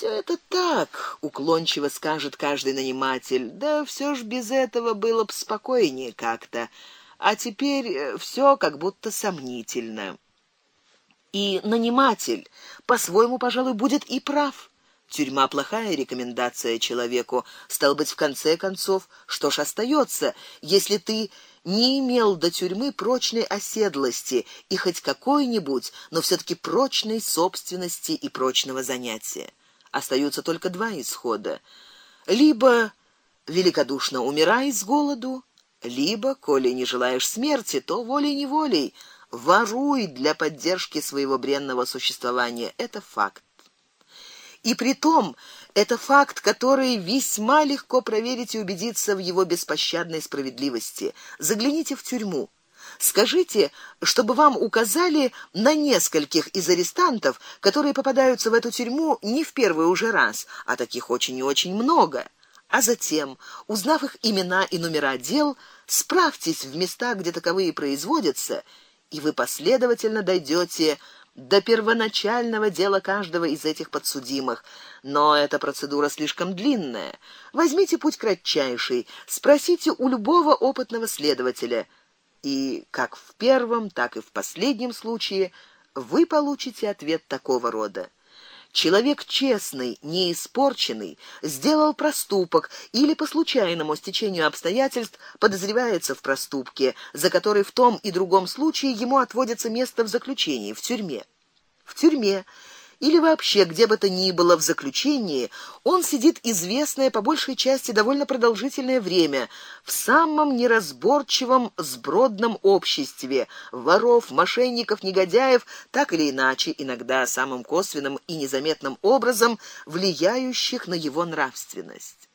Все это так, уклончиво скажет каждый наниматель. Да все ж без этого было бы спокойнее как-то. А теперь э, все как будто сомнительно. И наниматель по-своему, пожалуй, будет и прав. Тюрьма плохая рекомендация человеку. Стал быть, в конце концов, что ж остается, если ты не имел до тюрьмы прочной оседлости и хоть какой-нибудь, но все таки прочной собственности и прочного занятия. Остаются только два исхода: либо великодушно умирай с голоду, либо, коли не желаешь смерти, то волей-неволей воруй для поддержки своего бренного существования. Это факт. И при том это факт, который весьма легко проверить и убедиться в его беспощадной справедливости. Загляните в тюрьму. Скажите, чтобы вам указали на нескольких из арестантов, которые попадаются в эту тюрьму не в первый уже раз, а таких очень и очень много. А затем, узнав их имена и номера дел, справьтесь в местах, где таковые производятся, и вы последовательно дойдете до первоначального дела каждого из этих подсудимых. Но эта процедура слишком длинная. Возьмите путь кратчайший. Спросите у любого опытного следователя, и как в первом, так и в последнем случае вы получите ответ такого рода: Человек честный, не испорченный, сделал проступок или по случайному стечению обстоятельств подозревается в проступке, за который в том и другом случае ему отводится место в заключении в тюрьме. В тюрьме или вообще где бы то ни было в заключении, он сидит известное по большей части довольно продолжительное время в самом неразборчивом сбродном обществе воров, мошенников, негодяев, так или иначе, иногда самым косвенным и незаметным образом влияющих на его нравственность.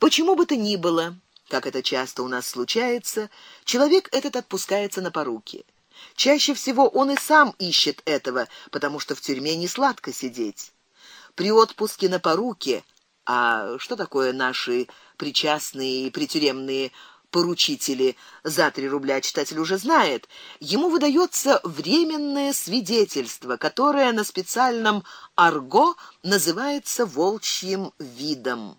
Почему бы то ни было, как это часто у нас случается, человек этот отпускается на поруки. Чаще всего он и сам ищет этого, потому что в тюрьме не сладко сидеть. При отпуске на поруки, а что такое наши причастные и притюремные поручители за три рубля читатель уже знает. Ему выдается временное свидетельство, которое на специальном арго называется волчьим видом.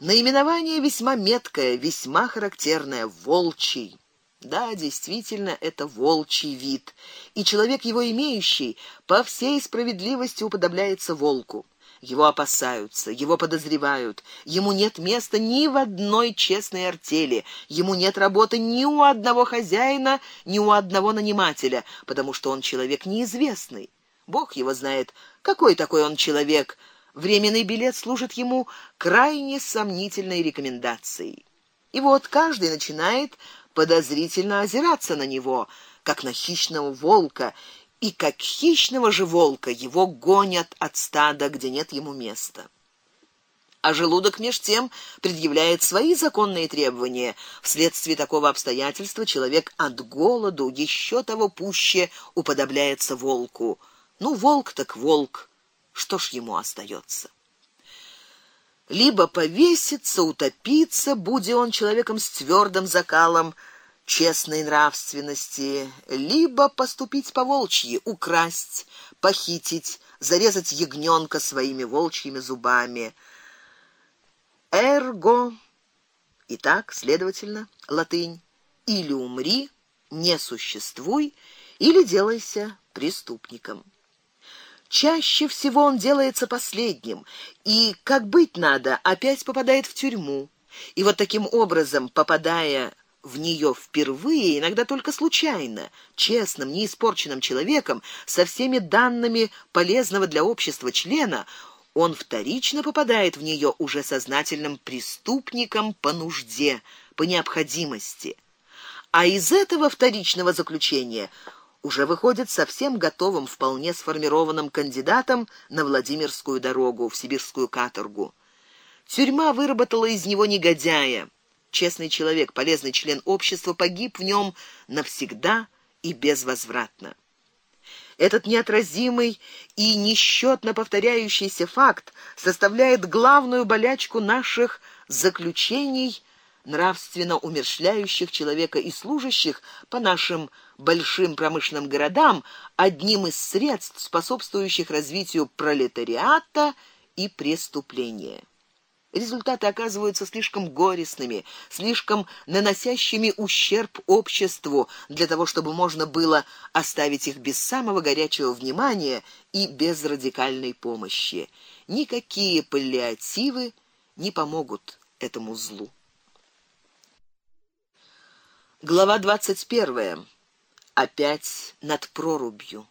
Наименование весьма меткое, весьма характерное волчий. Да, действительно, это волчий вид, и человек его имеющий по всей справедливости уподобляется волку. Его опасаются, его подозревают. Ему нет места ни в одной честной артели, ему нет работы ни у одного хозяина, ни у одного нанимателя, потому что он человек неизвестный. Бог его знает, какой такой он человек. Временный билет служит ему крайне сомнительной рекомендацией. И вот каждый начинает подозрительно озираться на него, как на хищного волка, и как хищного же волка его гонят от стада, где нет ему места. А желудок меж тем предъявляет свои законные требования. Вследствие такого обстоятельства человек от голоду еще того пуще уподобляется волку. Ну волк так волк. Что ж ему остается? Либо повеситься, утопиться, будь он человеком с твердым закалом честной нравственности, либо поступить по-волчьи, украсть, похитить, зарезать ягнёнка своими волчьими зубами. Эрго Итак, следовательно, латынь: или умри, не существуй, или делайся преступником. Чаще всего он делается последним, и как быть надо, опять попадает в тюрьму. И вот таким образом, попадая в нее впервые, иногда только случайно, честным, неиспорченным человеком, со всеми данными полезного для общества члена, он вторично попадает в нее уже сознательным преступником по нужде, по необходимости. А из этого вторичного заключения уже выходит совсем готовым, вполне сформированным кандидатом на Владимирскую дорогу в сибирскую каторгу. Тюрьма выработала из него негодяя. Честный человек, полезный член общества погиб в нем навсегда и безвозвратно. Этот неотразимый и несчетно повторяющийся факт составляет главную болячку наших заключений нравственно умерщвляющих человека и служащих по нашим большим промышленным городам одним из средств, способствующих развитию пролетариата и преступления. Результаты оказываются слишком горестными, слишком наносящими ущерб обществу для того, чтобы можно было оставить их без самого горячего внимания и без радикальной помощи. Никакие паллиативы не помогут этому злу. Глава двадцать первая. Опять над прорубью.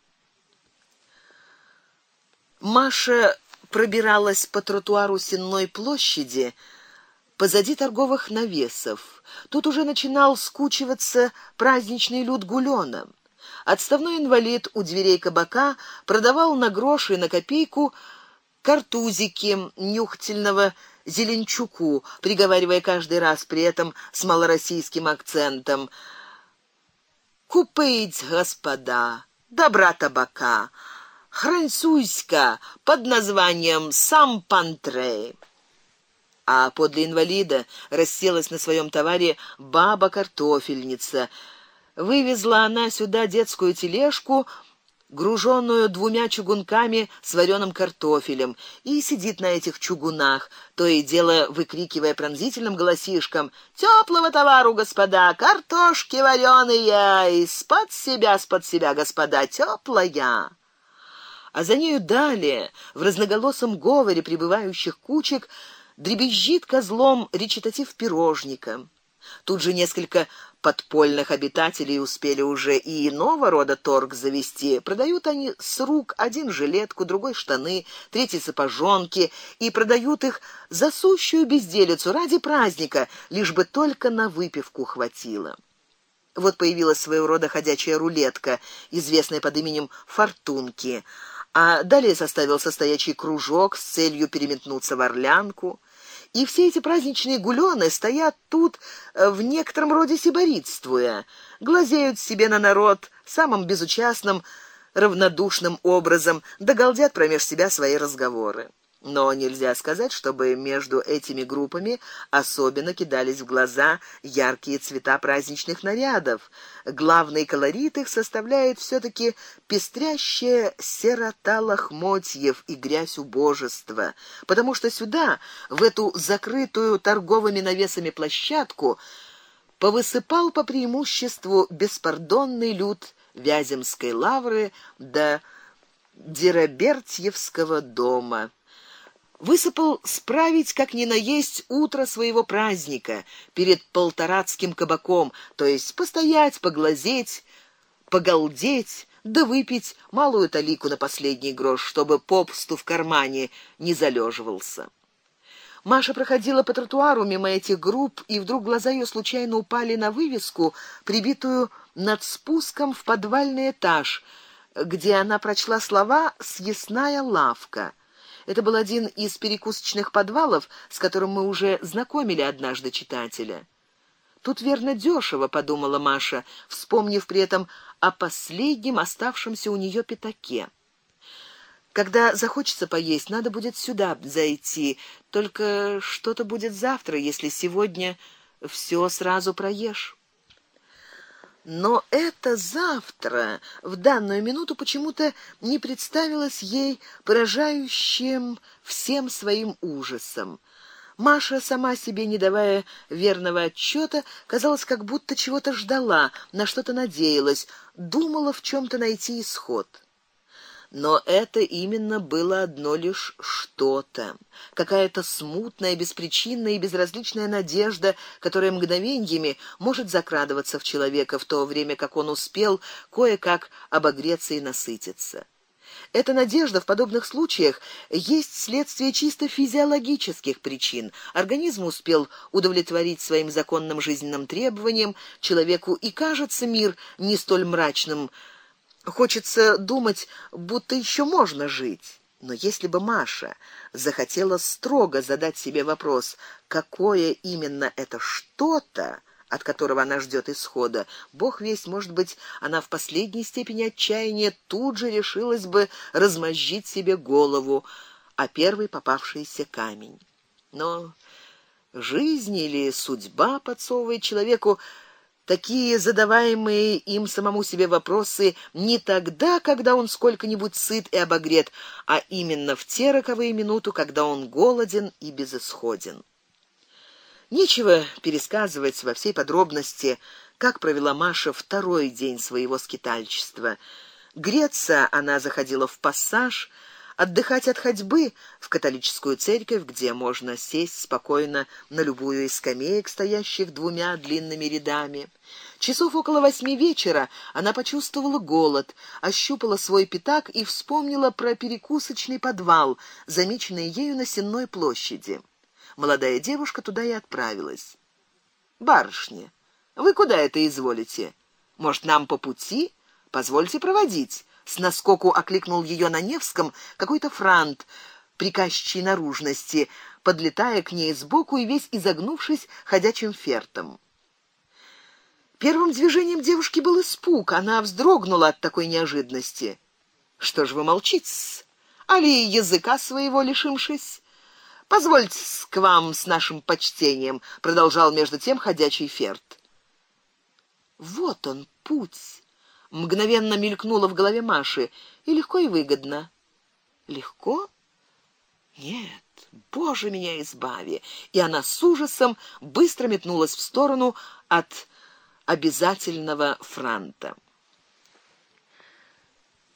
Маша пробиралась по тротуару Сенной площади позади торговых навесов. Тут уже начинал скучиваться праздничный люд гулёна. Отставной инвалид у дверей кабака продавал на гроши и на копейку картузики нюхательного зеленчуку, приговаривая каждый раз при этом с малороссийским акцентом: "Купить, господа, добра табака" французька под названием Сам-Пантре. А подле инвалида расселась на своем товаре баба-картофельница. Вывезла она сюда детскую тележку, груженную двумя чугунками с вареным картофелем, и сидит на этих чугунах, то и дело выкрикивая пронзительным голосишком: "Теплого товару, господа, картошки вареные, из-под себя, с-под себя, господа, теплая" а за нею далее в разноголосом говоре прибывающих кучек дребезжит козлом речитатив пирожника. Тут же несколько подпольных обитателей успели уже и иного рода торг завести. Продают они с рук один жилетку, другой штаны, третий сапожонки и продают их за сущую безделицу ради праздника, лишь бы только на выпивку хватило. Вот появилась своего рода ходячая рулетка, известная под именем Фортунки а далее составился стоячий кружок с целью переметнуться в Орлянку. И все эти праздничные гулёны стоят тут э, в некотором роде сиборитствуя, глазеют себе на народ самым безучастным, равнодушным образом, да галдят промеж себя свои разговоры но нельзя сказать, чтобы между этими группами особенно кидались в глаза яркие цвета праздничных нарядов. Главный колорит их составляет все таки пестрящая серота лохмотьев и грязь убожества, потому что сюда, в эту закрытую торговыми навесами площадку, повысыпал по преимуществу беспардонный люд Вяземской лавры до Деробертьевского дома высыпал справить как ни на есть утро своего праздника перед полторацким кабаком, то есть постоять, поглазеть, погалдеть, да выпить малую талику на последний грош, чтобы попсту в кармане не залеживался. Маша проходила по тротуару мимо этих групп, и вдруг глаза ее случайно упали на вывеску, прибитую над спуском в подвальный этаж, где она прочла слова «Съестная лавка». Это был один из перекусочных подвалов, с которым мы уже знакомили однажды читателя. Тут верно дешево, подумала Маша, вспомнив при этом о последнем оставшемся у нее пятаке. Когда захочется поесть, надо будет сюда зайти. Только что-то будет завтра, если сегодня все сразу проешь. Но это завтра в данную минуту почему-то не представилось ей поражающим всем своим ужасом. Маша, сама себе не давая верного отчета, казалось, как будто чего-то ждала, на что-то надеялась, думала в чем то найти исход но это именно было одно лишь что-то, какая-то смутная, беспричинная и безразличная надежда, которая мгновениями может закрадываться в человека в то время, как он успел кое-как обогреться и насытиться. Эта надежда в подобных случаях есть следствие чисто физиологических причин. Организм успел удовлетворить своим законным жизненным требованиям, человеку и кажется мир не столь мрачным, Хочется думать, будто еще можно жить. Но если бы Маша захотела строго задать себе вопрос, какое именно это что-то, от которого она ждет исхода, Бог весть, может быть, она в последней степени отчаяния тут же решилась бы размозжить себе голову о первый попавшийся камень. Но жизнь или судьба подсовывает человеку такие задаваемые им самому себе вопросы не тогда, когда он сколько-нибудь сыт и обогрет, а именно в те роковые минуты, когда он голоден и безысходен. Нечего пересказывать во всей подробности, как провела Маша второй день своего скитальчества. Греться она заходила в пассаж, отдыхать от ходьбы в католическую церковь, где можно сесть спокойно на любую из скамеек, стоящих двумя длинными рядами. Часов около восьми вечера она почувствовала голод, ощупала свой пятак и вспомнила про перекусочный подвал, замеченный ею на Сенной площади. Молодая девушка туда и отправилась. Барышня, вы куда это изволите? Может, нам по пути? Позвольте проводить с наскоку окликнул ее на Невском какой-то франт приказчей наружности, подлетая к ней сбоку и весь изогнувшись ходячим фертом. Первым движением девушки был испуг, она вздрогнула от такой неожиданности. Что ж вы молчите? Али языка своего лишившись? Позвольте к вам с нашим почтением, продолжал между тем ходячий ферт. Вот он путь мгновенно мелькнуло в голове Маши, и легко и выгодно. Легко? Нет, Боже меня избави. И она с ужасом быстро метнулась в сторону от обязательного франта.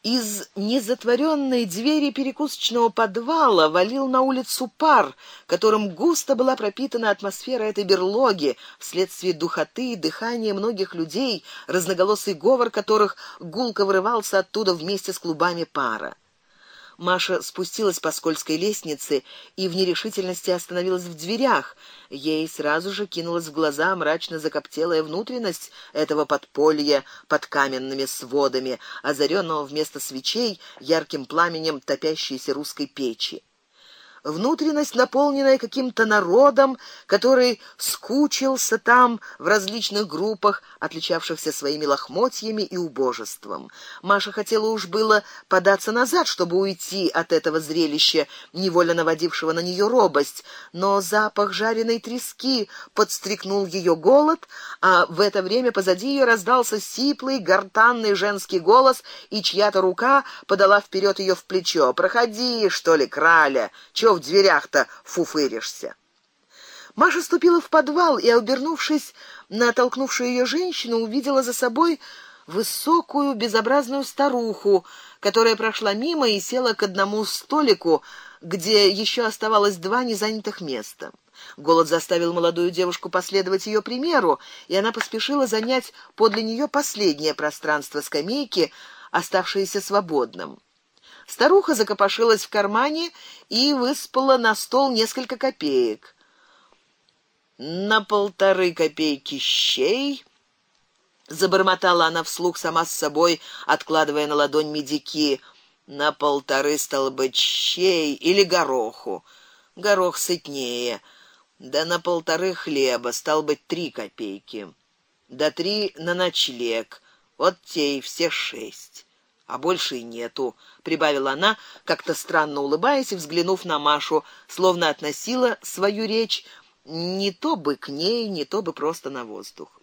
Из незатворенной двери перекусочного подвала валил на улицу пар, которым густо была пропитана атмосфера этой берлоги вследствие духоты и дыхания многих людей, разноголосый говор которых гулко вырывался оттуда вместе с клубами пара. Маша спустилась по скользкой лестнице и в нерешительности остановилась в дверях. Ей сразу же кинулась в глаза мрачно закоптелая внутренность этого подполья под каменными сводами, озаренного вместо свечей ярким пламенем топящейся русской печи внутренность, наполненная каким-то народом, который скучился там в различных группах, отличавшихся своими лохмотьями и убожеством. Маша хотела уж было податься назад, чтобы уйти от этого зрелища, невольно наводившего на нее робость, но запах жареной трески подстрекнул ее голод, а в это время позади ее раздался сиплый, гортанный женский голос, и чья-то рука подала вперед ее в плечо. Проходи, что ли, краля? Чё в дверях-то фуфыришься? Маша ступила в подвал и, обернувшись на толкнувшую ее женщину, увидела за собой высокую безобразную старуху, которая прошла мимо и села к одному столику, где еще оставалось два незанятых места. Голод заставил молодую девушку последовать ее примеру, и она поспешила занять подле нее последнее пространство скамейки, оставшееся свободным. Старуха закопошилась в кармане и выспала на стол несколько копеек. На полторы копейки щей забормотала она вслух сама с собой, откладывая на ладонь медики. На полторы столбы щей или гороху. Горох сытнее. Да на полторы хлеба стал быть три копейки. Да три на ночлег. Вот те и все шесть а больше и нету, прибавила она, как-то странно улыбаясь и взглянув на Машу, словно относила свою речь не то бы к ней, не то бы просто на воздух.